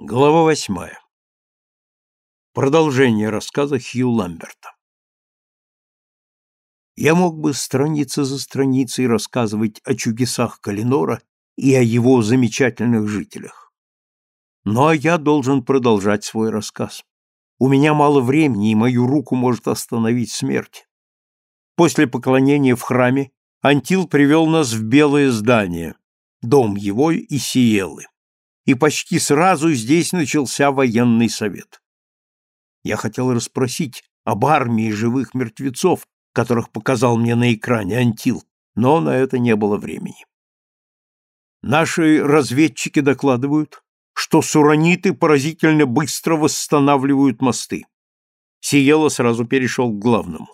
Глава восьмая. Продолжение рассказа Хью Ламберта. Я мог бы страница за страницей рассказывать о чудесах Калинора и о его замечательных жителях. Но я должен продолжать свой рассказ. У меня мало времени, и мою руку может остановить смерть. После поклонения в храме Антил привел нас в белое здание, дом его и Сиелы и почти сразу здесь начался военный совет. Я хотел расспросить об армии живых мертвецов, которых показал мне на экране Антил, но на это не было времени. Наши разведчики докладывают, что сураниты поразительно быстро восстанавливают мосты. Сиела сразу перешел к главному.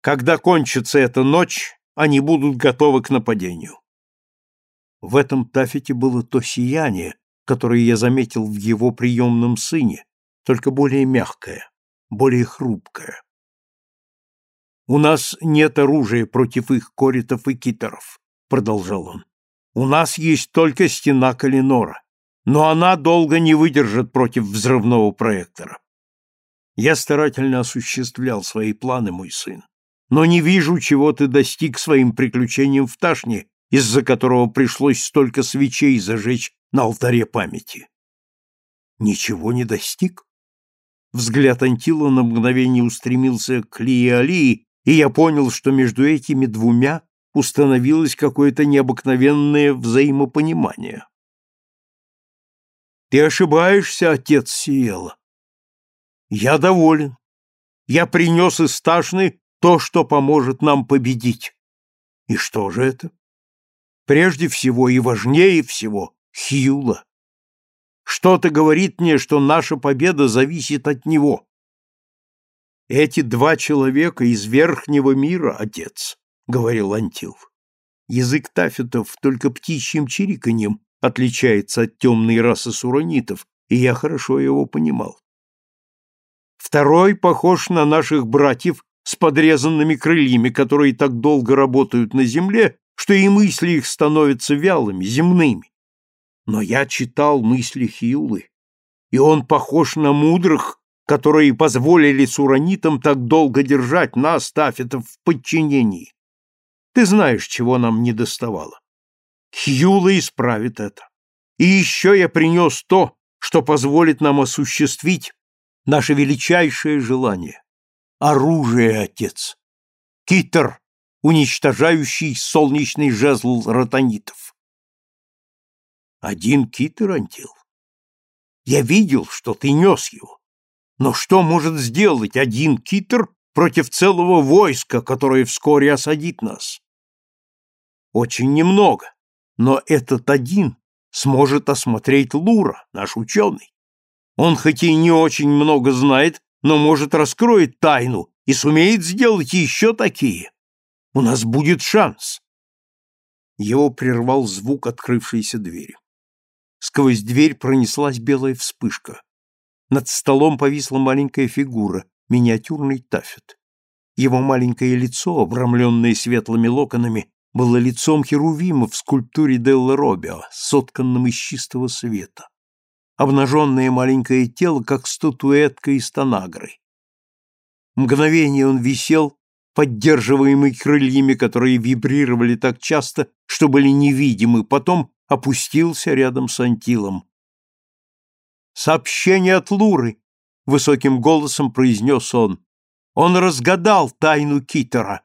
Когда кончится эта ночь, они будут готовы к нападению. В этом тафете было то сияние, которое я заметил в его приемном сыне, только более мягкое, более хрупкое. «У нас нет оружия против их коритов и китеров», — продолжал он. «У нас есть только стена Калинора, но она долго не выдержит против взрывного проектора. Я старательно осуществлял свои планы, мой сын, но не вижу, чего ты достиг своим приключением в Ташне, из-за которого пришлось столько свечей зажечь на алтаре памяти. Ничего не достиг? Взгляд Антила на мгновение устремился к Лии и я понял, что между этими двумя установилось какое-то необыкновенное взаимопонимание. Ты ошибаешься, отец Сиела. Я доволен. Я принес из Ташны то, что поможет нам победить. И что же это? Прежде всего и важнее всего Хьюла. Что-то говорит мне, что наша победа зависит от него. Эти два человека из верхнего мира, отец, — говорил Антил. Язык тафетов только птичьим чириканьем отличается от темной расы суранитов, и я хорошо его понимал. Второй похож на наших братьев с подрезанными крыльями, которые так долго работают на земле, что и мысли их становятся вялыми, земными. Но я читал мысли Хилы, и он похож на мудрых, которые позволили суранитам так долго держать нас, тафетов, в подчинении. Ты знаешь, чего нам не доставало. Хьюла исправит это. И еще я принес то, что позволит нам осуществить наше величайшее желание. Оружие, отец. Китер, уничтожающий солнечный жезл ротонитов. Один китер, Антил? Я видел, что ты нес его. Но что может сделать один китер против целого войска, которое вскоре осадит нас? Очень немного, но этот один сможет осмотреть Лура, наш ученый. Он хоть и не очень много знает, но может раскроет тайну и сумеет сделать еще такие. У нас будет шанс. Его прервал звук открывшейся двери. Сквозь дверь пронеслась белая вспышка. Над столом повисла маленькая фигура, миниатюрный тафет. Его маленькое лицо, обрамленное светлыми локонами, было лицом Херувима в скульптуре Делла Робио, сотканном из чистого света. Обнаженное маленькое тело, как статуэтка из танагры. Мгновение он висел, поддерживаемый крыльями, которые вибрировали так часто, что были невидимы, потом опустился рядом с Антилом. «Сообщение от Луры!» — высоким голосом произнес он. «Он разгадал тайну Китера!»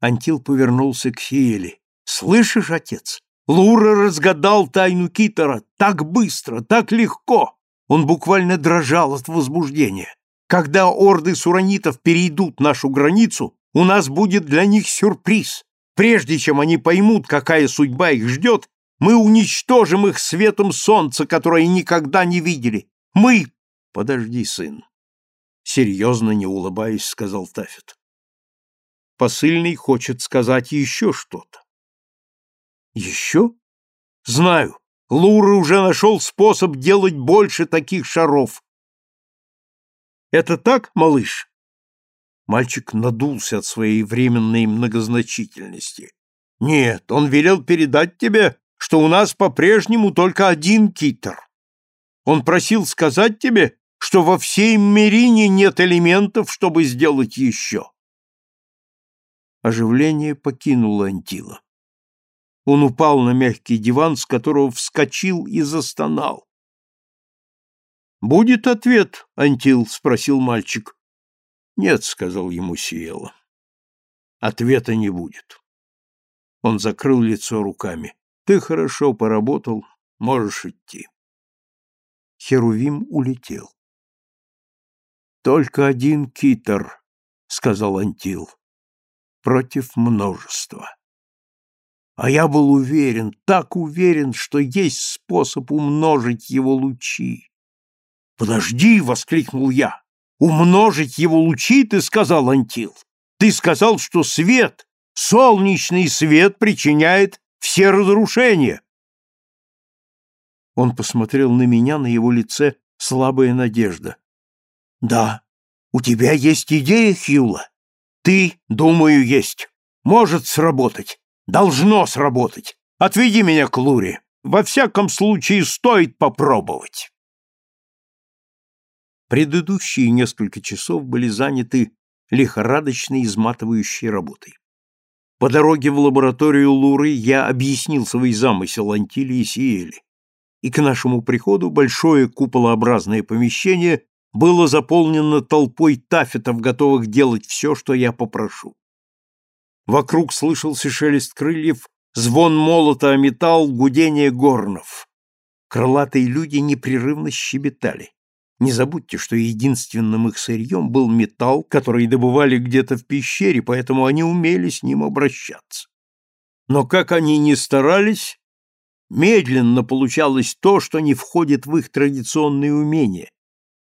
Антил повернулся к Хиеле. «Слышишь, отец? Лура разгадал тайну Китера так быстро, так легко!» Он буквально дрожал от возбуждения. «Когда орды суранитов перейдут нашу границу, у нас будет для них сюрприз. Прежде чем они поймут, какая судьба их ждет, мы уничтожим их светом солнца, которое никогда не видели. Мы... Подожди, сын. Серьезно, не улыбаясь, сказал Тафет. Посыльный хочет сказать еще что-то. Еще? Знаю. Лура уже нашел способ делать больше таких шаров. Это так, малыш? Мальчик надулся от своей временной многозначительности. Нет, он велел передать тебе, что у нас по-прежнему только один китер. Он просил сказать тебе, что во всей Мерине нет элементов, чтобы сделать еще. Оживление покинуло Антила. Он упал на мягкий диван, с которого вскочил и застонал. «Будет ответ, Антил?» — спросил мальчик. «Нет», — сказал ему Сиела. «Ответа не будет». Он закрыл лицо руками. «Ты хорошо поработал, можешь идти». Херувим улетел. «Только один китер», — сказал Антил, — «против множества». А я был уверен, так уверен, что есть способ умножить его лучи. «Подожди!» — воскликнул я. «Умножить его лучи, ты сказал, Антил. Ты сказал, что свет, солнечный свет причиняет все разрушения». Он посмотрел на меня, на его лице слабая надежда. «Да, у тебя есть идея, Хьюла? Ты, думаю, есть. Может сработать. Должно сработать. Отведи меня к Луре. Во всяком случае, стоит попробовать». Предыдущие несколько часов были заняты лихорадочной изматывающей работой. По дороге в лабораторию Луры я объяснил свой замысел Антилии и Сиэли, и к нашему приходу большое куполообразное помещение было заполнено толпой тафетов, готовых делать все, что я попрошу. Вокруг слышался шелест крыльев, звон молота о металл, гудение горнов. Крылатые люди непрерывно щебетали. Не забудьте, что единственным их сырьем был металл, который добывали где-то в пещере, поэтому они умели с ним обращаться. Но как они ни старались, медленно получалось то, что не входит в их традиционные умения.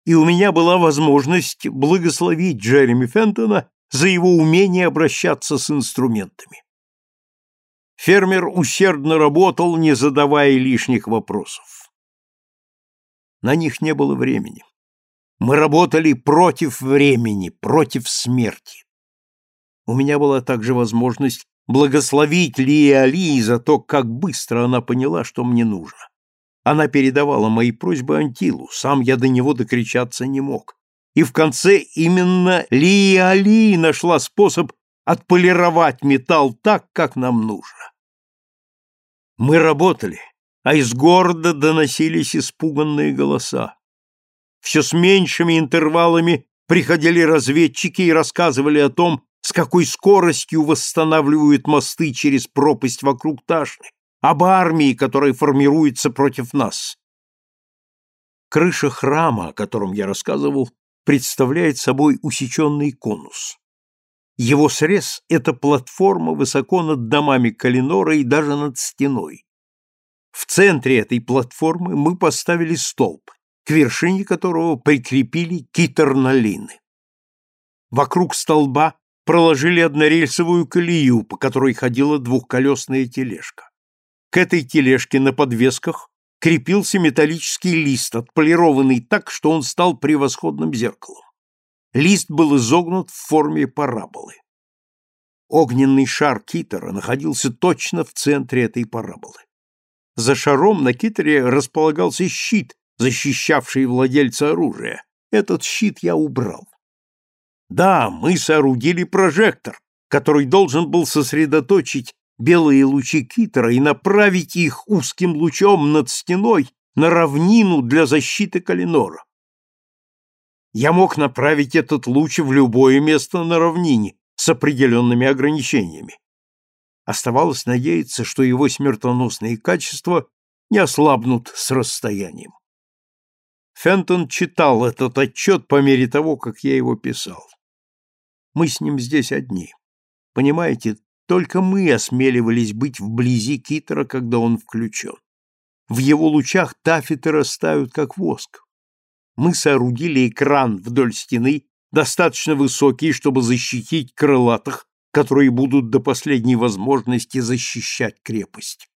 И у меня была возможность благословить Джереми Фентона за его умение обращаться с инструментами. Фермер усердно работал, не задавая лишних вопросов. На них не было времени. Мы работали против времени, против смерти. У меня была также возможность благословить Лии Алии за то, как быстро она поняла, что мне нужно. Она передавала мои просьбы Антилу, сам я до него докричаться не мог. И в конце именно Лия Алии нашла способ отполировать металл так, как нам нужно. Мы работали, а из города доносились испуганные голоса. Все с меньшими интервалами приходили разведчики и рассказывали о том, с какой скоростью восстанавливают мосты через пропасть вокруг Ташны, об армии, которая формируется против нас. Крыша храма, о котором я рассказывал, представляет собой усеченный конус. Его срез — это платформа высоко над домами Калинора и даже над стеной. В центре этой платформы мы поставили столб, к вершине которого прикрепили китернолины. Вокруг столба проложили однорельсовую колею, по которой ходила двухколесная тележка. К этой тележке на подвесках крепился металлический лист, отполированный так, что он стал превосходным зеркалом. Лист был изогнут в форме параболы. Огненный шар китера находился точно в центре этой параболы. За шаром на китере располагался щит, защищавший владельца оружия. Этот щит я убрал. Да, мы соорудили прожектор, который должен был сосредоточить белые лучи китера и направить их узким лучом над стеной на равнину для защиты Калинора. Я мог направить этот луч в любое место на равнине с определенными ограничениями. Оставалось надеяться, что его смертоносные качества не ослабнут с расстоянием. Фентон читал этот отчет по мере того, как я его писал. Мы с ним здесь одни. Понимаете, только мы осмеливались быть вблизи Китера, когда он включен. В его лучах тафеты растают, как воск. Мы соорудили экран вдоль стены, достаточно высокий, чтобы защитить крылатых которые будут до последней возможности защищать крепость.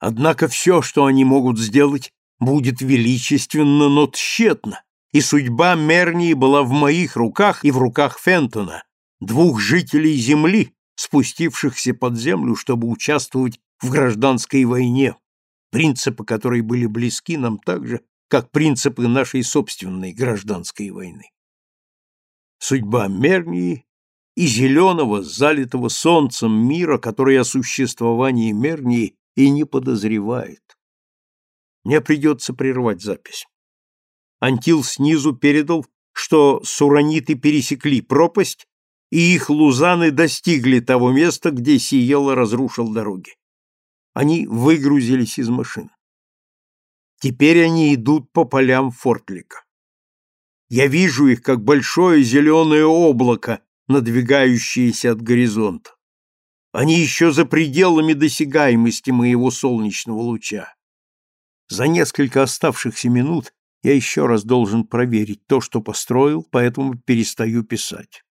Однако все, что они могут сделать, будет величественно, но тщетно, и судьба Мернии была в моих руках и в руках Фентона, двух жителей Земли, спустившихся под землю, чтобы участвовать в гражданской войне, принципы которой были близки нам так же, как принципы нашей собственной гражданской войны. Судьба Мернии и зеленого, залитого солнцем мира, который о существовании Мернии и не подозревает. Мне придется прервать запись. Антил снизу передал, что сураниты пересекли пропасть, и их лузаны достигли того места, где Сиела разрушил дороги. Они выгрузились из машин. Теперь они идут по полям Фортлика. Я вижу их, как большое зеленое облако, надвигающееся от горизонта. Они еще за пределами досягаемости моего солнечного луча. За несколько оставшихся минут я еще раз должен проверить то, что построил, поэтому перестаю писать.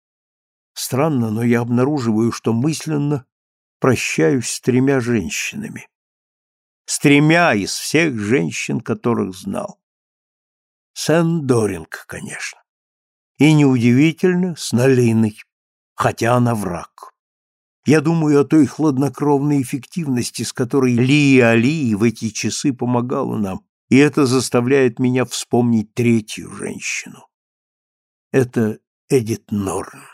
Странно, но я обнаруживаю, что мысленно прощаюсь с тремя женщинами. С тремя из всех женщин, которых знал. Сен Доринг, конечно. И неудивительно, с Налиной, хотя она враг. Я думаю о той хладнокровной эффективности, с которой Лия Али в эти часы помогала нам, и это заставляет меня вспомнить третью женщину. Это Эдит Норн.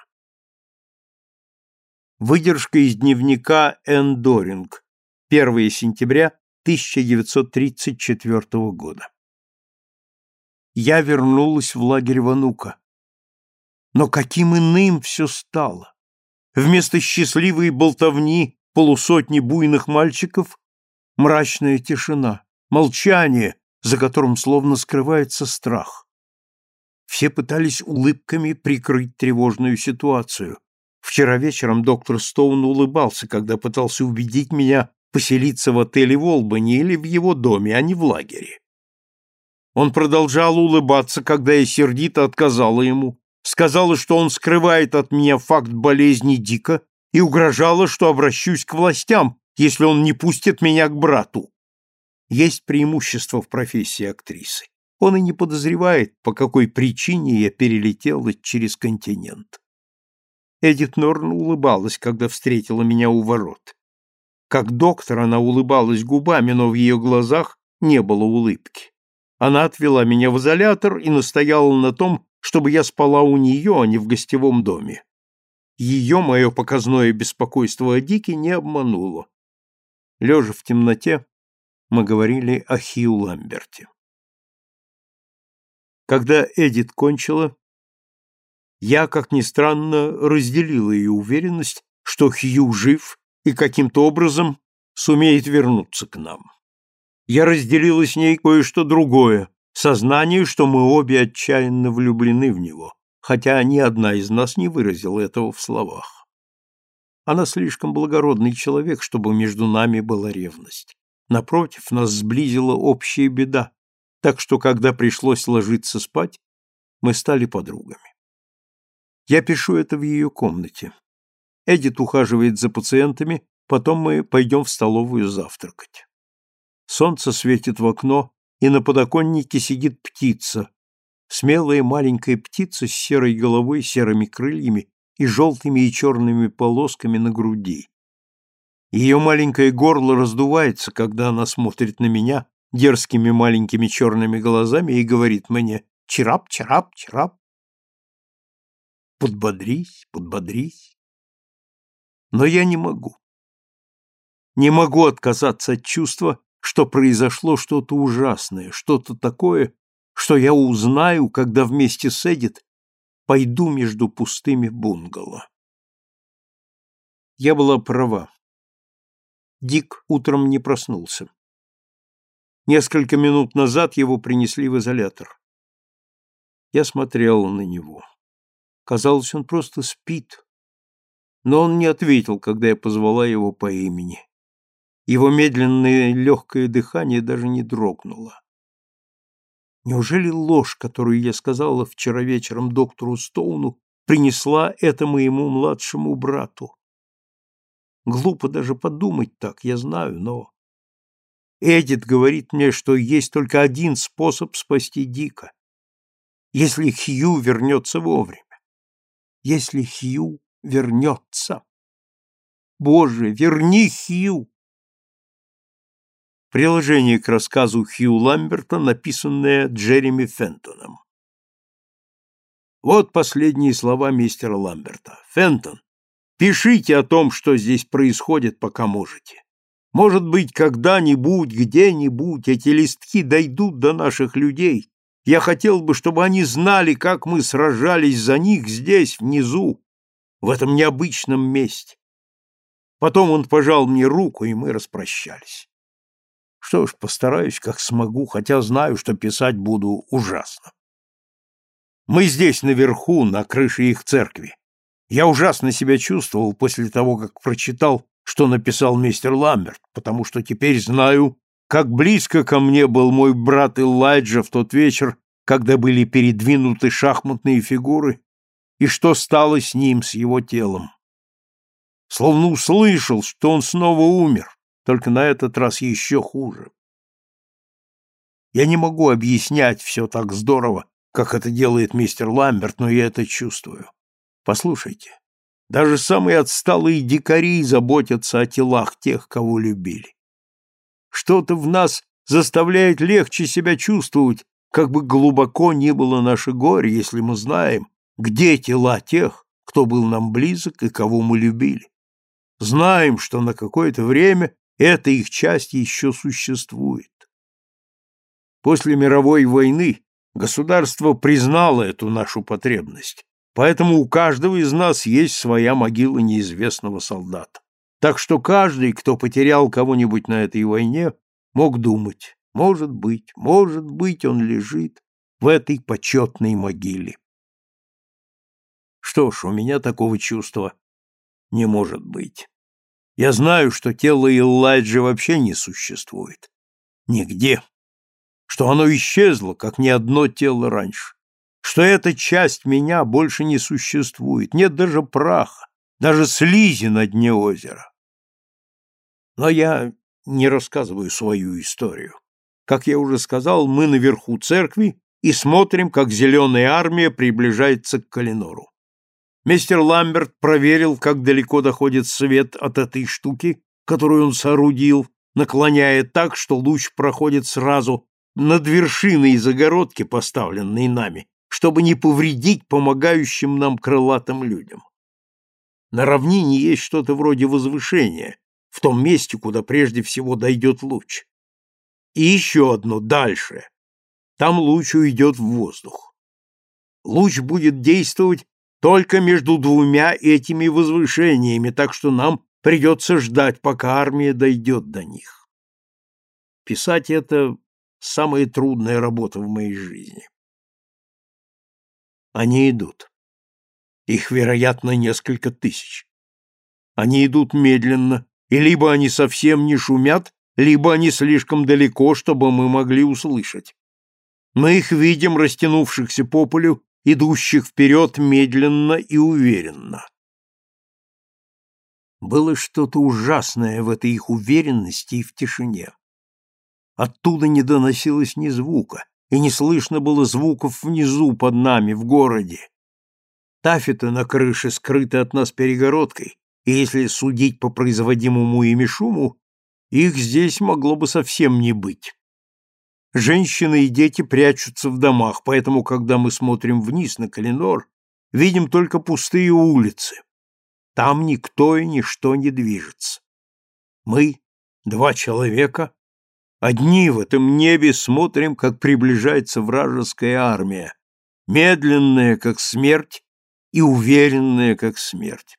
Выдержка из дневника Энн Доринг. 1 сентября 1934 года я вернулась в лагерь Ванука. Но каким иным все стало! Вместо счастливой болтовни полусотни буйных мальчиков мрачная тишина, молчание, за которым словно скрывается страх. Все пытались улыбками прикрыть тревожную ситуацию. Вчера вечером доктор Стоун улыбался, когда пытался убедить меня поселиться в отеле в Олбани или в его доме, а не в лагере. Он продолжал улыбаться, когда я сердито отказала ему, сказала, что он скрывает от меня факт болезни Дика и угрожала, что обращусь к властям, если он не пустит меня к брату. Есть преимущество в профессии актрисы. Он и не подозревает, по какой причине я перелетела через континент. Эдит Норн улыбалась, когда встретила меня у ворот. Как доктор она улыбалась губами, но в ее глазах не было улыбки. Она отвела меня в изолятор и настояла на том, чтобы я спала у нее, а не в гостевом доме. Ее мое показное беспокойство о Дике не обмануло. Лежа в темноте, мы говорили о Хью Ламберте. Когда Эдит кончила, я, как ни странно, разделила ее уверенность, что Хью жив и каким-то образом сумеет вернуться к нам я разделила с ней кое-что другое, сознание, что мы обе отчаянно влюблены в него, хотя ни одна из нас не выразила этого в словах. Она слишком благородный человек, чтобы между нами была ревность. Напротив, нас сблизила общая беда, так что, когда пришлось ложиться спать, мы стали подругами. Я пишу это в ее комнате. Эдит ухаживает за пациентами, потом мы пойдем в столовую завтракать. Солнце светит в окно, и на подоконнике сидит птица, смелая маленькая птица с серой головой, серыми крыльями и желтыми и черными полосками на груди. Ее маленькое горло раздувается, когда она смотрит на меня дерзкими маленькими черными глазами и говорит мне «Чирап, чирап, чирап». Подбодрись, подбодрись. Но я не могу. Не могу отказаться от чувства, что произошло что-то ужасное, что-то такое, что я узнаю, когда вместе с Эдит пойду между пустыми бунгало. Я была права. Дик утром не проснулся. Несколько минут назад его принесли в изолятор. Я смотрел на него. Казалось, он просто спит. Но он не ответил, когда я позвала его по имени. Его медленное легкое дыхание даже не дрогнуло. Неужели ложь, которую я сказала вчера вечером доктору Стоуну, принесла это моему младшему брату? Глупо даже подумать так, я знаю, но... Эдит говорит мне, что есть только один способ спасти Дика. Если Хью вернется вовремя. Если Хью вернется. Боже, верни Хью! Приложение к рассказу Хью Ламберта, написанное Джереми Фентоном. Вот последние слова мистера Ламберта. Фентон, пишите о том, что здесь происходит, пока можете. Может быть, когда-нибудь, где-нибудь эти листки дойдут до наших людей. Я хотел бы, чтобы они знали, как мы сражались за них здесь, внизу, в этом необычном месте. Потом он пожал мне руку, и мы распрощались. Что ж, постараюсь, как смогу, хотя знаю, что писать буду ужасно. Мы здесь, наверху, на крыше их церкви. Я ужасно себя чувствовал после того, как прочитал, что написал мистер Ламберт, потому что теперь знаю, как близко ко мне был мой брат Элайджа в тот вечер, когда были передвинуты шахматные фигуры, и что стало с ним, с его телом. Словно услышал, что он снова умер, только на этот раз еще хуже. Я не могу объяснять все так здорово, как это делает мистер Ламберт, но я это чувствую. Послушайте, даже самые отсталые дикари заботятся о телах тех, кого любили. Что-то в нас заставляет легче себя чувствовать, как бы глубоко ни было наше горе, если мы знаем, где тела тех, кто был нам близок и кого мы любили. Знаем, что на какое-то время эта их часть еще существует. После мировой войны государство признало эту нашу потребность, поэтому у каждого из нас есть своя могила неизвестного солдата. Так что каждый, кто потерял кого-нибудь на этой войне, мог думать, может быть, может быть, он лежит в этой почетной могиле. Что ж, у меня такого чувства не может быть. Я знаю, что тело Элайджа вообще не существует. Нигде. Что оно исчезло, как ни одно тело раньше. Что эта часть меня больше не существует. Нет даже праха, даже слизи на дне озера. Но я не рассказываю свою историю. Как я уже сказал, мы наверху церкви и смотрим, как зеленая армия приближается к Калинору. Мистер Ламберт проверил, как далеко доходит свет от этой штуки, которую он соорудил, наклоняя так, что луч проходит сразу над вершиной загородки, поставленной нами, чтобы не повредить помогающим нам крылатым людям. На равнине есть что-то вроде возвышения, в том месте, куда прежде всего дойдет луч. И еще одно дальше. Там луч уйдет в воздух. Луч будет действовать только между двумя этими возвышениями, так что нам придется ждать, пока армия дойдет до них. Писать это самая трудная работа в моей жизни. Они идут. Их, вероятно, несколько тысяч. Они идут медленно, и либо они совсем не шумят, либо они слишком далеко, чтобы мы могли услышать. Мы их видим, растянувшихся по полю, идущих вперед медленно и уверенно. Было что-то ужасное в этой их уверенности и в тишине. Оттуда не доносилось ни звука, и не слышно было звуков внизу под нами, в городе. Тафеты на крыше скрыты от нас перегородкой, и если судить по производимому ими шуму, их здесь могло бы совсем не быть. Женщины и дети прячутся в домах, поэтому, когда мы смотрим вниз на Калинор, видим только пустые улицы. Там никто и ничто не движется. Мы, два человека, одни в этом небе смотрим, как приближается вражеская армия, медленная, как смерть, и уверенная, как смерть.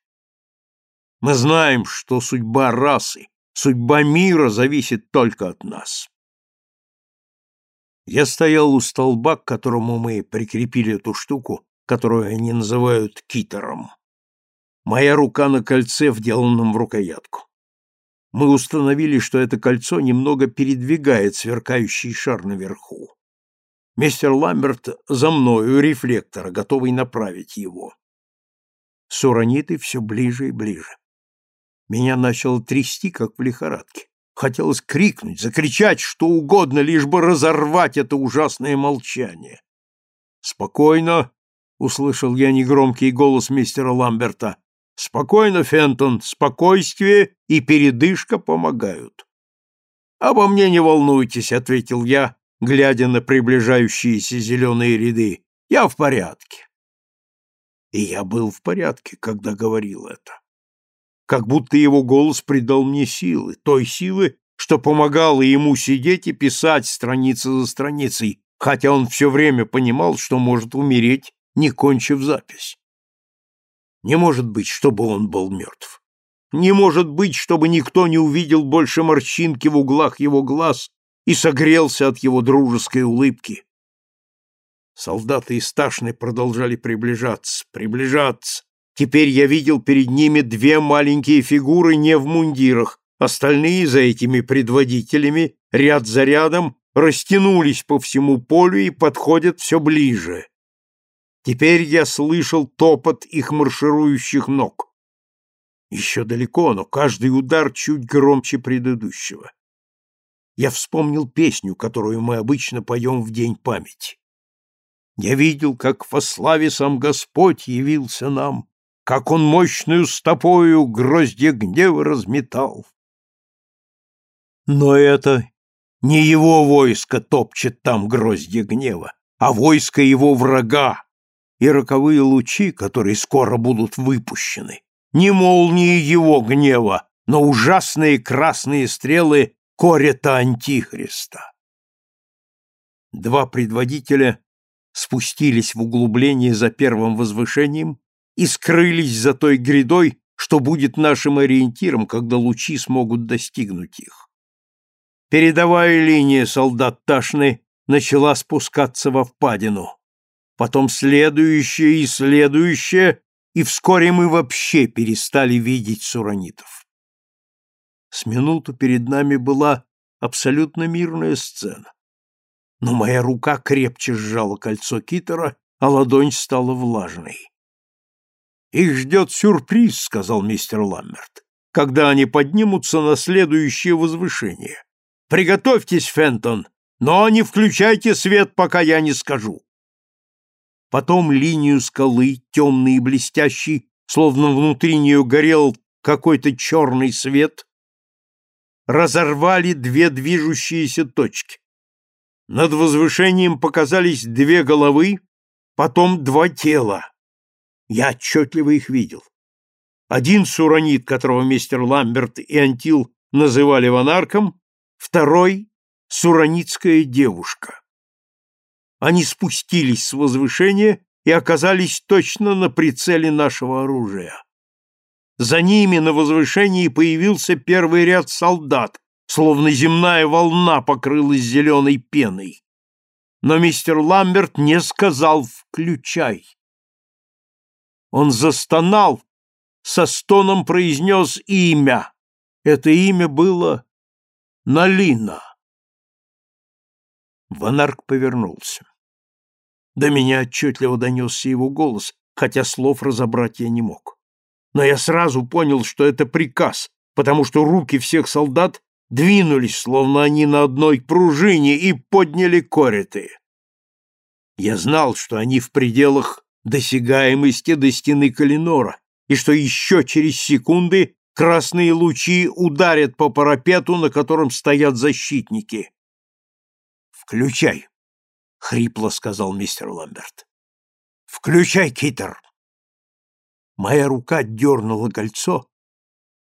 Мы знаем, что судьба расы, судьба мира зависит только от нас. Я стоял у столба, к которому мы прикрепили эту штуку, которую они называют китером. Моя рука на кольце, вделанном в рукоятку. Мы установили, что это кольцо немного передвигает сверкающий шар наверху. Мистер Ламберт за мною рефлектор, готовый направить его. Сураниты все ближе и ближе. Меня начало трясти, как в лихорадке. Хотелось крикнуть, закричать, что угодно, лишь бы разорвать это ужасное молчание. «Спокойно!» — услышал я негромкий голос мистера Ламберта. «Спокойно, Фентон, спокойствие и передышка помогают». Обо мне не волнуйтесь, ответил я, глядя на приближающиеся зеленые ряды. Я в порядке. И я был в порядке, когда говорил это. Как будто его голос придал мне силы, той силы, что помогало ему сидеть и писать страница за страницей, хотя он все время понимал, что может умереть, не кончив запись. Не может быть, чтобы он был мертв. Не может быть, чтобы никто не увидел больше морщинки в углах его глаз и согрелся от его дружеской улыбки. Солдаты из Ташны продолжали приближаться, приближаться. Теперь я видел перед ними две маленькие фигуры не в мундирах, остальные за этими предводителями, ряд за рядом, растянулись по всему полю и подходят все ближе. Теперь я слышал топот их марширующих ног. Еще далеко, но каждый удар чуть громче предыдущего. Я вспомнил песню, которую мы обычно поем в День памяти. Я видел, как во славе сам Господь явился нам, как он мощную стопою гроздья гнева разметал. Но это не его войско топчет там гроздья гнева, а войско его врага, и роковые лучи, которые скоро будут выпущены, не молнии его гнева, но ужасные красные стрелы корета Антихриста. Два предводителя спустились в углубление за первым возвышением и скрылись за той грядой, что будет нашим ориентиром, когда лучи смогут достигнуть их. Передовая линия солдат Ташны начала спускаться во впадину потом следующее и следующее, и вскоре мы вообще перестали видеть суранитов. С минуту перед нами была абсолютно мирная сцена. Но моя рука крепче сжала кольцо китера, а ладонь стала влажной. «Их ждет сюрприз», — сказал мистер Ламберт, «когда они поднимутся на следующее возвышение. Приготовьтесь, Фентон, но не включайте свет, пока я не скажу» потом линию скалы, темный и блестящий, словно внутри нее горел какой-то черный свет, разорвали две движущиеся точки. Над возвышением показались две головы, потом два тела. Я отчетливо их видел. Один суранит, которого мистер Ламберт и Антил называли ванарком, второй — суранитская девушка. Они спустились с возвышения и оказались точно на прицеле нашего оружия. За ними на возвышении появился первый ряд солдат, словно земная волна покрылась зеленой пеной. Но мистер Ламберт не сказал «включай». Он застонал, со стоном произнес имя. Это имя было Налина. Ванарк повернулся. До меня отчетливо донесся его голос, хотя слов разобрать я не мог. Но я сразу понял, что это приказ, потому что руки всех солдат двинулись, словно они на одной пружине, и подняли кориты. Я знал, что они в пределах досягаемости до стены Калинора, и что еще через секунды красные лучи ударят по парапету, на котором стоят защитники. «Включай!» — хрипло сказал мистер Ламберт. «Включай, Китер!» Моя рука дернула кольцо,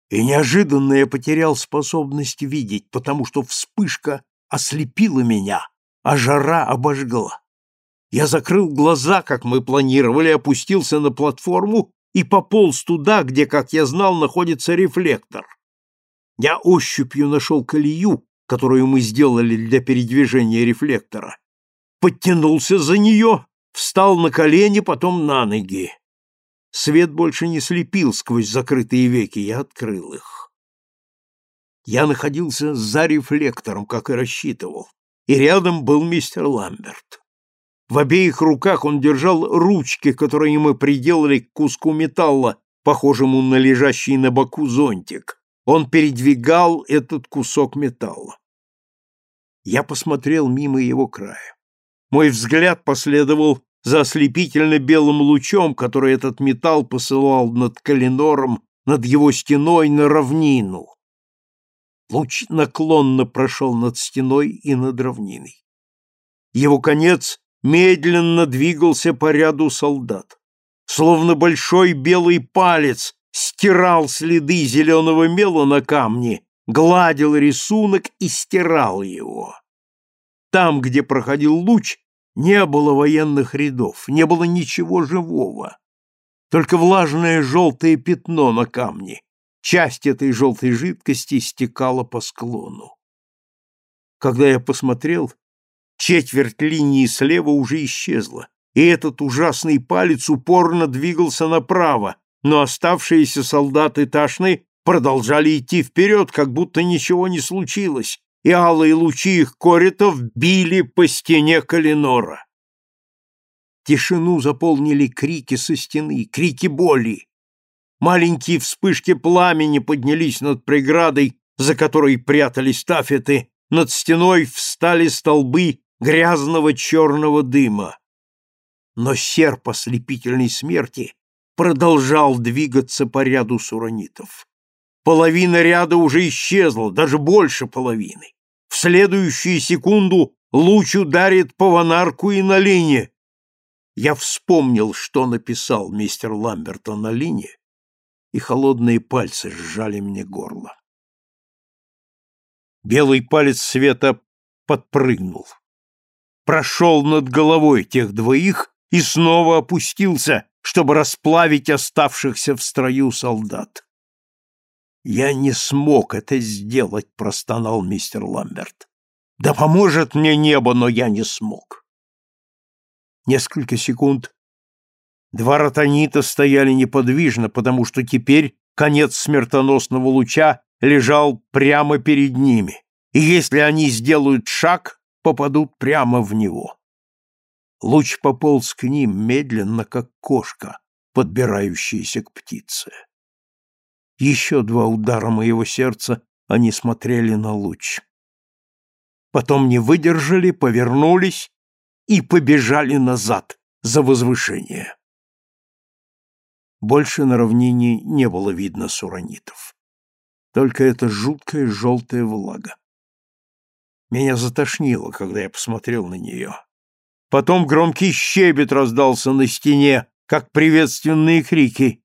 и неожиданно я потерял способность видеть, потому что вспышка ослепила меня, а жара обожгла. Я закрыл глаза, как мы планировали, опустился на платформу и пополз туда, где, как я знал, находится рефлектор. Я ощупью нашел колею, которую мы сделали для передвижения рефлектора, подтянулся за нее, встал на колени, потом на ноги. Свет больше не слепил сквозь закрытые веки, я открыл их. Я находился за рефлектором, как и рассчитывал, и рядом был мистер Ламберт. В обеих руках он держал ручки, которые мы приделали к куску металла, похожему на лежащий на боку зонтик. Он передвигал этот кусок металла. Я посмотрел мимо его края. Мой взгляд последовал за ослепительно белым лучом, который этот металл посылал над Калинором, над его стеной на равнину. Луч наклонно прошел над стеной и над равниной. Его конец медленно двигался по ряду солдат. Словно большой белый палец стирал следы зеленого мела на камне, гладил рисунок и стирал его. Там, где проходил луч, не было военных рядов, не было ничего живого. Только влажное желтое пятно на камне. Часть этой желтой жидкости стекала по склону. Когда я посмотрел, четверть линии слева уже исчезла, и этот ужасный палец упорно двигался направо, но оставшиеся солдаты Ташны продолжали идти вперед, как будто ничего не случилось, и алые лучи их коритов били по стене Калинора. Тишину заполнили крики со стены, крики боли. Маленькие вспышки пламени поднялись над преградой, за которой прятались тафеты, над стеной встали столбы грязного черного дыма. Но серп ослепительной смерти продолжал двигаться по ряду суранитов. Половина ряда уже исчезла, даже больше половины. В следующую секунду луч ударит по Ванарку и на линии. Я вспомнил, что написал мистер Ламберта на линии, и холодные пальцы сжали мне горло. Белый палец света подпрыгнул. Прошел над головой тех двоих и снова опустился, чтобы расплавить оставшихся в строю солдат. «Я не смог это сделать», — простонал мистер Ламберт. «Да поможет мне небо, но я не смог». Несколько секунд два ротанита стояли неподвижно, потому что теперь конец смертоносного луча лежал прямо перед ними, и если они сделают шаг, попадут прямо в него. Луч пополз к ним медленно, как кошка, подбирающаяся к птице. Еще два удара моего сердца они смотрели на луч. Потом не выдержали, повернулись и побежали назад за возвышение. Больше на равнине не было видно суранитов. Только эта жуткая желтая влага. Меня затошнило, когда я посмотрел на нее. Потом громкий щебет раздался на стене, как приветственные крики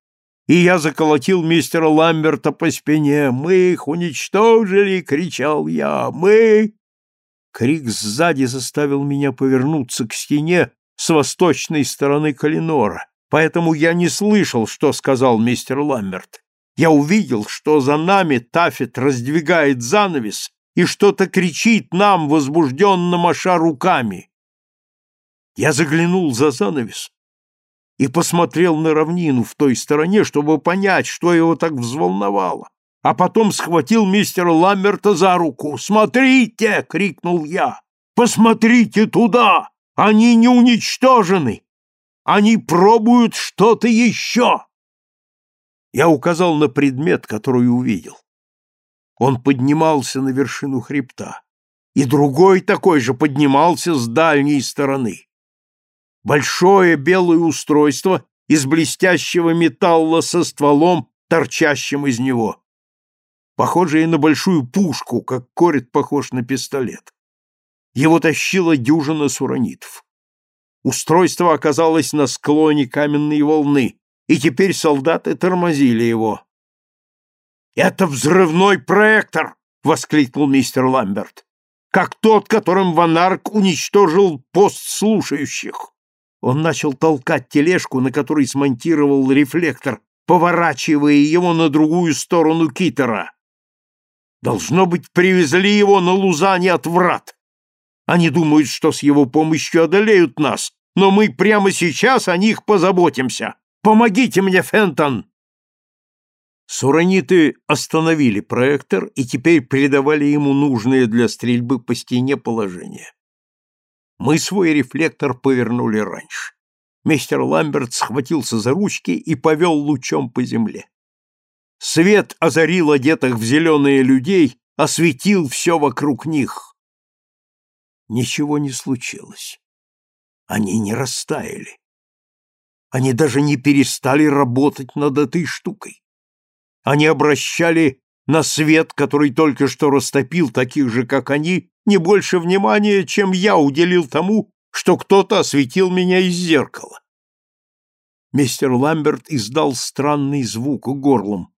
и я заколотил мистера Ламберта по спине. «Мы их уничтожили!» — кричал я. «Мы!» Крик сзади заставил меня повернуться к стене с восточной стороны Калинора, поэтому я не слышал, что сказал мистер Ламберт. Я увидел, что за нами Тафет раздвигает занавес и что-то кричит нам, возбужденно маша руками. Я заглянул за занавес и посмотрел на равнину в той стороне, чтобы понять, что его так взволновало. А потом схватил мистера Ламберта за руку. «Смотрите!» — крикнул я. «Посмотрите туда! Они не уничтожены! Они пробуют что-то еще!» Я указал на предмет, который увидел. Он поднимался на вершину хребта, и другой такой же поднимался с дальней стороны большое белое устройство из блестящего металла со стволом, торчащим из него. Похожее на большую пушку, как корет похож на пистолет. Его тащила дюжина суранитов. Устройство оказалось на склоне каменной волны, и теперь солдаты тормозили его. «Это взрывной проектор!» — воскликнул мистер Ламберт. «Как тот, которым Ванарк уничтожил пост слушающих!» Он начал толкать тележку, на которой смонтировал рефлектор, поворачивая его на другую сторону китера. Должно быть, привезли его на Лузане от врат. Они думают, что с его помощью одолеют нас, но мы прямо сейчас о них позаботимся. Помогите мне, Фентон!» Сураниты остановили проектор и теперь передавали ему нужное для стрельбы по стене положение. Мы свой рефлектор повернули раньше. Мистер Ламберт схватился за ручки и повел лучом по земле. Свет озарил одетых в зеленые людей, осветил все вокруг них. Ничего не случилось. Они не растаяли. Они даже не перестали работать над этой штукой. Они обращали на свет, который только что растопил таких же, как они, не больше внимания, чем я уделил тому, что кто-то осветил меня из зеркала. Мистер Ламберт издал странный звук горлом.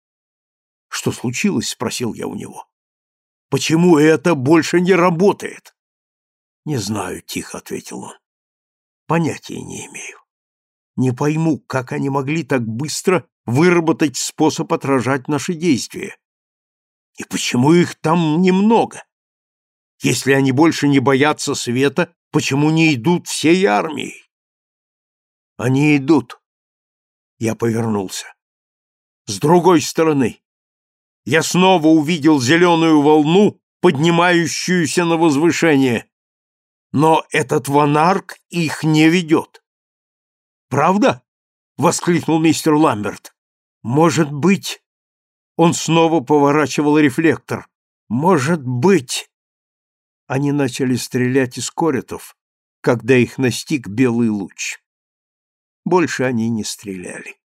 «Что случилось?» — спросил я у него. «Почему это больше не работает?» «Не знаю», — тихо ответил он. «Понятия не имею. Не пойму, как они могли так быстро выработать способ отражать наши действия. И почему их там немного? Если они больше не боятся света, почему не идут всей армией? Они идут. Я повернулся. С другой стороны, я снова увидел зеленую волну, поднимающуюся на возвышение. Но этот ванарк их не ведет. «Правда?» — воскликнул мистер Ламберт. «Может быть...» Он снова поворачивал рефлектор. «Может быть...» Они начали стрелять из коротов, когда их настиг белый луч. Больше они не стреляли.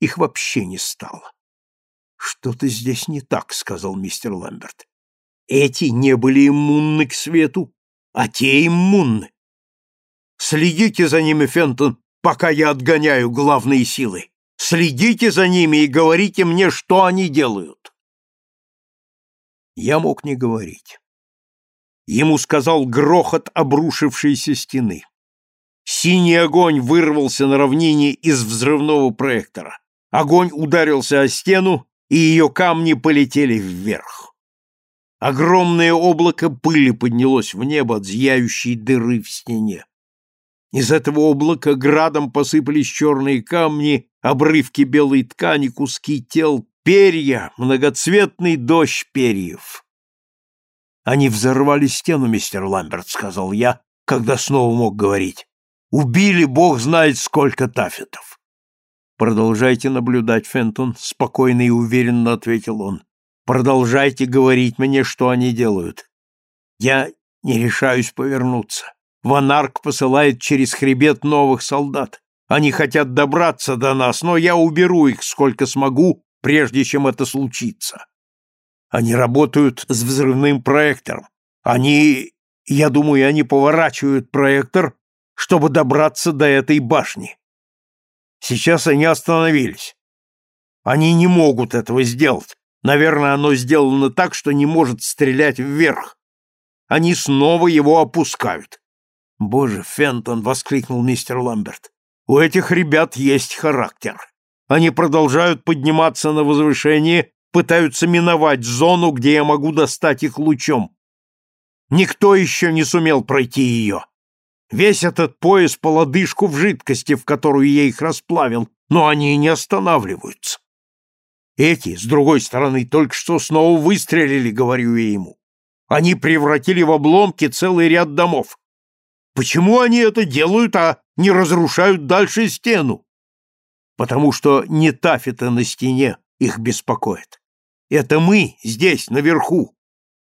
Их вообще не стало. «Что-то здесь не так», — сказал мистер Ламберт. «Эти не были иммунны к свету, а те иммунны. Следите за ними, Фентон, пока я отгоняю главные силы. Следите за ними и говорите мне, что они делают. Я мог не говорить. Ему сказал грохот обрушившейся стены. Синий огонь вырвался на равнине из взрывного проектора. Огонь ударился о стену, и ее камни полетели вверх. Огромное облако пыли поднялось в небо от зияющей дыры в стене. Из этого облака градом посыпались черные камни, обрывки белой ткани, куски тел, перья, многоцветный дождь перьев. «Они взорвали стену, мистер Ламберт», — сказал я, когда снова мог говорить. «Убили, бог знает, сколько тафетов». «Продолжайте наблюдать, Фентон», — спокойно и уверенно ответил он. «Продолжайте говорить мне, что они делают. Я не решаюсь повернуться. Ванарк посылает через хребет новых солдат. Они хотят добраться до нас, но я уберу их сколько смогу, прежде чем это случится. Они работают с взрывным проектором. Они, я думаю, они поворачивают проектор, чтобы добраться до этой башни. Сейчас они остановились. Они не могут этого сделать. Наверное, оно сделано так, что не может стрелять вверх. Они снова его опускают. «Боже, Фентон!» — воскликнул мистер Ламберт. «У этих ребят есть характер. Они продолжают подниматься на возвышение, пытаются миновать зону, где я могу достать их лучом. Никто еще не сумел пройти ее. Весь этот пояс по лодыжку в жидкости, в которую я их расплавил, но они не останавливаются. Эти, с другой стороны, только что снова выстрелили, говорю я ему. Они превратили в обломки целый ряд домов. Почему они это делают, а не разрушают дальше стену? Потому что не тафета на стене их беспокоит. Это мы здесь, наверху.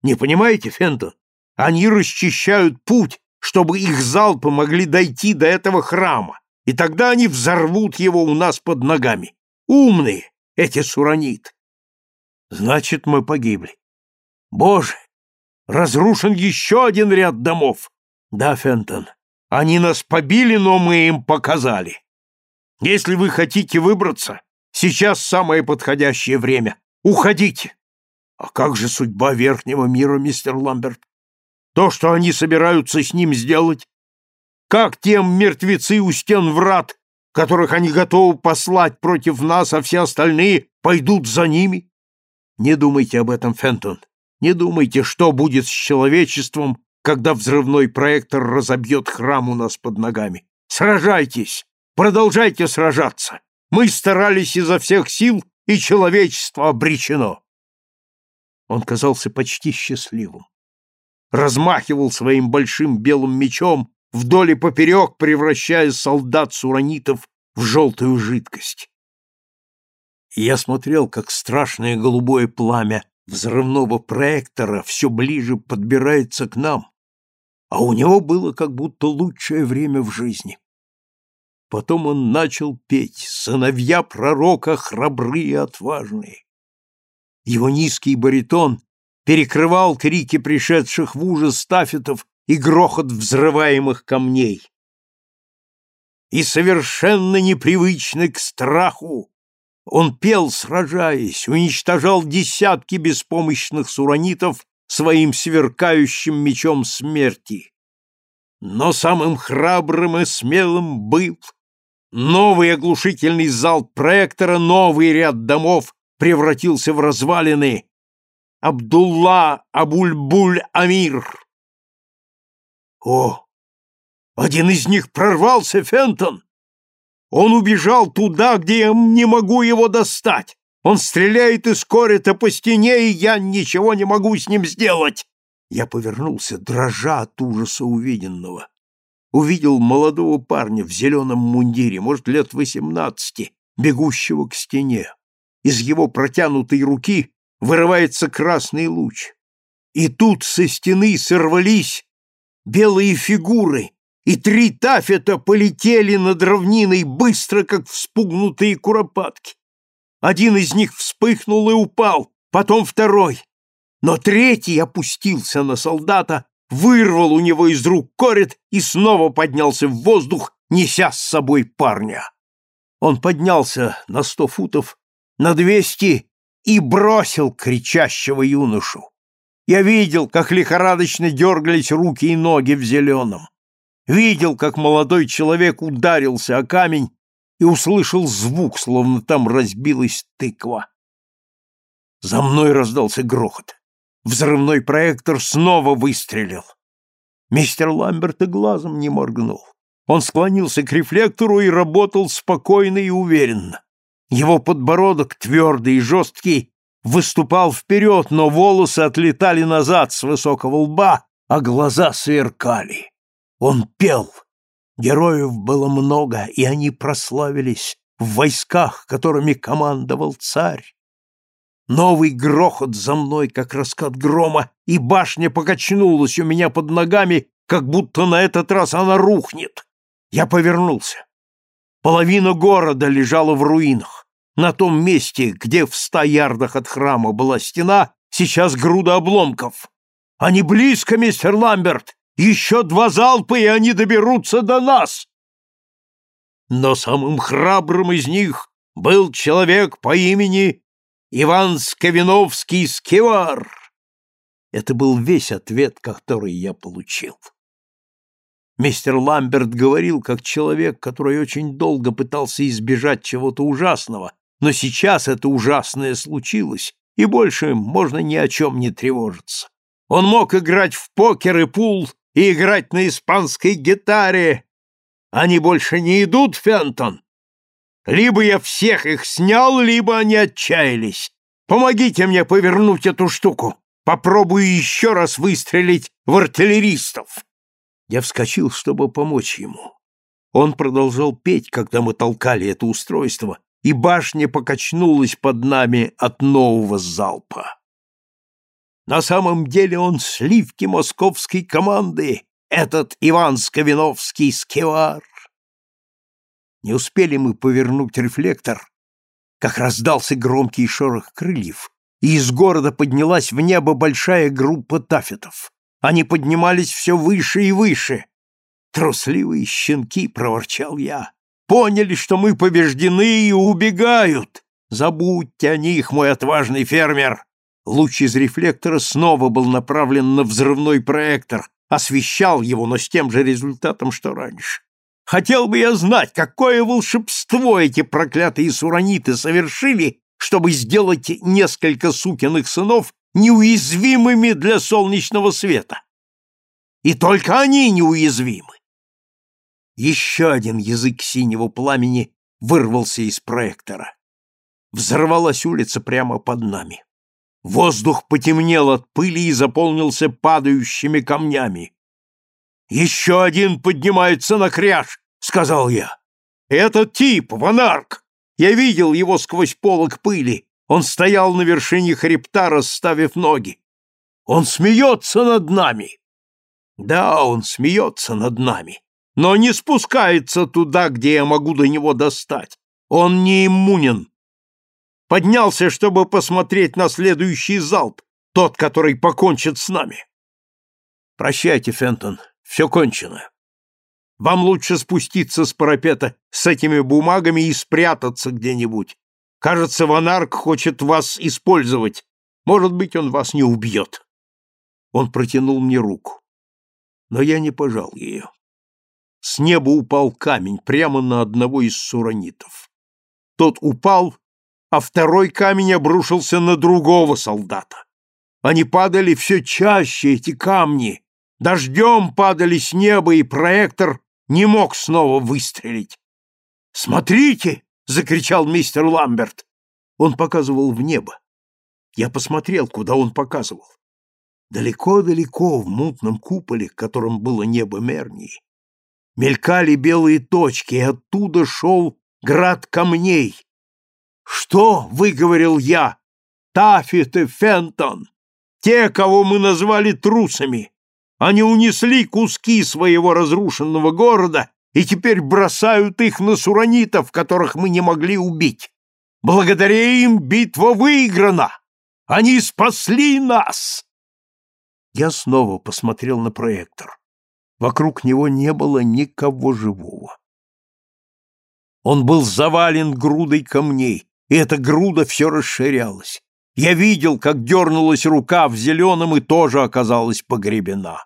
Не понимаете, Фентон? Они расчищают путь, чтобы их залпы могли дойти до этого храма, и тогда они взорвут его у нас под ногами. Умные эти суранит. Значит, мы погибли. Боже, разрушен еще один ряд домов. Да, Фентон, они нас побили, но мы им показали. Если вы хотите выбраться, сейчас самое подходящее время. Уходите. А как же судьба верхнего мира, мистер Ламберт? То, что они собираются с ним сделать? Как тем мертвецы у стен врат, которых они готовы послать против нас, а все остальные пойдут за ними? Не думайте об этом, Фентон. Не думайте, что будет с человечеством, когда взрывной проектор разобьет храм у нас под ногами. Сражайтесь! Продолжайте сражаться! Мы старались изо всех сил, и человечество обречено!» Он казался почти счастливым. Размахивал своим большим белым мечом вдоль и поперек, превращая солдат-суранитов в желтую жидкость. я смотрел, как страшное голубое пламя взрывного проектора все ближе подбирается к нам, а у него было как будто лучшее время в жизни. Потом он начал петь «Сыновья пророка храбрые и отважные». Его низкий баритон перекрывал крики пришедших в ужас тафетов и грохот взрываемых камней. И совершенно непривычный к страху, он пел, сражаясь, уничтожал десятки беспомощных суранитов своим сверкающим мечом смерти. Но самым храбрым и смелым был новый оглушительный зал проектора, новый ряд домов превратился в развалины. Абдулла Абульбуль-Амир. О, один из них прорвался, Фентон! Он убежал туда, где я не могу его достать. Он стреляет из корита по стене, и я ничего не могу с ним сделать. Я повернулся, дрожа от ужаса увиденного. Увидел молодого парня в зеленом мундире, может, лет восемнадцати, бегущего к стене. Из его протянутой руки вырывается красный луч. И тут со стены сорвались белые фигуры, и три тафета полетели над равниной быстро, как вспугнутые куропатки. Один из них вспыхнул и упал, потом второй. Но третий опустился на солдата, вырвал у него из рук корет и снова поднялся в воздух, неся с собой парня. Он поднялся на сто футов, на двести и бросил кричащего юношу. Я видел, как лихорадочно дергались руки и ноги в зеленом. Видел, как молодой человек ударился о камень и услышал звук, словно там разбилась тыква. За мной раздался грохот. Взрывной проектор снова выстрелил. Мистер Ламберт и глазом не моргнул. Он склонился к рефлектору и работал спокойно и уверенно. Его подбородок, твердый и жесткий, выступал вперед, но волосы отлетали назад с высокого лба, а глаза сверкали. Он пел. Героев было много, и они прославились в войсках, которыми командовал царь. Новый грохот за мной, как раскат грома, и башня покачнулась у меня под ногами, как будто на этот раз она рухнет. Я повернулся. Половина города лежала в руинах. На том месте, где в ста ярдах от храма была стена, сейчас груда обломков. Они близко, мистер Ламберт. Еще два залпа, и они доберутся до нас. Но самым храбрым из них был человек по имени Иван Сковиновский Скивар. Это был весь ответ, который я получил. Мистер Ламберт говорил, как человек, который очень долго пытался избежать чего-то ужасного, но сейчас это ужасное случилось, и больше можно ни о чем не тревожиться. Он мог играть в покер и пул и играть на испанской гитаре. Они больше не идут, Фентон. Либо я всех их снял, либо они отчаялись. Помогите мне повернуть эту штуку. Попробую еще раз выстрелить в артиллеристов. Я вскочил, чтобы помочь ему. Он продолжал петь, когда мы толкали это устройство, и башня покачнулась под нами от нового залпа. На самом деле он сливки московской команды, этот Иван Сковиновский скивар. Не успели мы повернуть рефлектор, как раздался громкий шорох крыльев, и из города поднялась в небо большая группа тафетов. Они поднимались все выше и выше. «Трусливые щенки!» — проворчал я. «Поняли, что мы побеждены и убегают! Забудьте о них, мой отважный фермер! Луч из рефлектора снова был направлен на взрывной проектор, освещал его, но с тем же результатом, что раньше. Хотел бы я знать, какое волшебство эти проклятые сураниты совершили, чтобы сделать несколько сукиных сынов неуязвимыми для солнечного света. И только они неуязвимы. Еще один язык синего пламени вырвался из проектора. Взорвалась улица прямо под нами. Воздух потемнел от пыли и заполнился падающими камнями. «Еще один поднимается на кряж!» — сказал я. «Этот тип, Ванарк! Я видел его сквозь полок пыли. Он стоял на вершине хребта, расставив ноги. Он смеется над нами!» «Да, он смеется над нами, но не спускается туда, где я могу до него достать. Он не иммунен. Поднялся, чтобы посмотреть на следующий залп, тот, который покончит с нами. Прощайте, Фентон, все кончено. Вам лучше спуститься с парапета с этими бумагами и спрятаться где-нибудь. Кажется, Ванарк хочет вас использовать. Может быть, он вас не убьет. Он протянул мне руку. Но я не пожал ее. С неба упал камень прямо на одного из суранитов. Тот упал, а второй камень обрушился на другого солдата. Они падали все чаще, эти камни. Дождем падали с неба, и проектор не мог снова выстрелить. «Смотрите!» — закричал мистер Ламберт. Он показывал в небо. Я посмотрел, куда он показывал. Далеко-далеко в мутном куполе, которым было небо Мернии, мелькали белые точки, и оттуда шел град камней. «Что?» — выговорил я. «Таффит и Фентон! Те, кого мы назвали трусами! Они унесли куски своего разрушенного города и теперь бросают их на суранитов, которых мы не могли убить. Благодаря им битва выиграна! Они спасли нас!» Я снова посмотрел на проектор. Вокруг него не было никого живого. Он был завален грудой камней, и эта груда все расширялась. Я видел, как дернулась рука в зеленом и тоже оказалась погребена.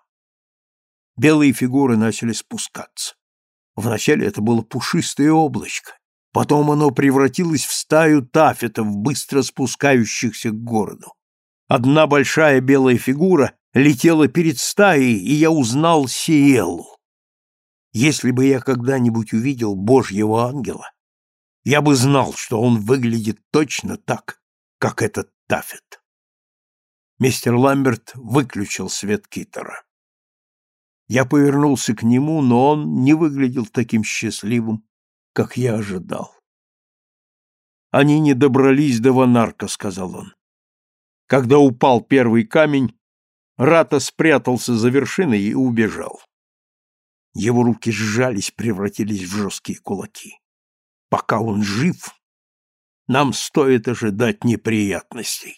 Белые фигуры начали спускаться. Вначале это было пушистое облачко, потом оно превратилось в стаю тафетов, быстро спускающихся к городу. Одна большая белая фигура летела перед стаей, и я узнал Сиелу. Если бы я когда-нибудь увидел Божьего ангела, я бы знал, что он выглядит точно так, как этот Тафет. Мистер Ламберт выключил свет Китера. Я повернулся к нему, но он не выглядел таким счастливым, как я ожидал. «Они не добрались до Ванарка», — сказал он. Когда упал первый камень, Рата спрятался за вершиной и убежал. Его руки сжались, превратились в жесткие кулаки. Пока он жив, нам стоит ожидать неприятностей.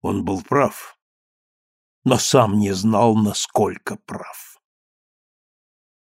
Он был прав, но сам не знал, насколько прав.